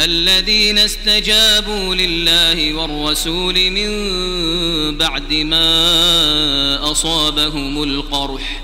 الذين استجابوا لله والرسول من بعد ما أصابهم القرح.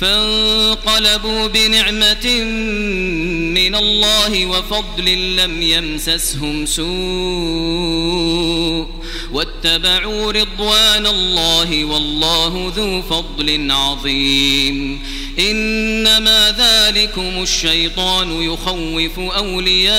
فانقلبوا بنعمة من الله وفضل لم يمسسهم سوء واتبعوا رضوان الله والله ذو فضل عظيم إنما ذلكم الشيطان يخوف أولياءه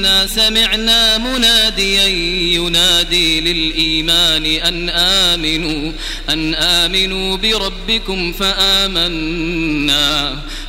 إننا سمعنا مناديا ينادي للإيمان أن آمنوا أن آمنوا بربكم فآمنا.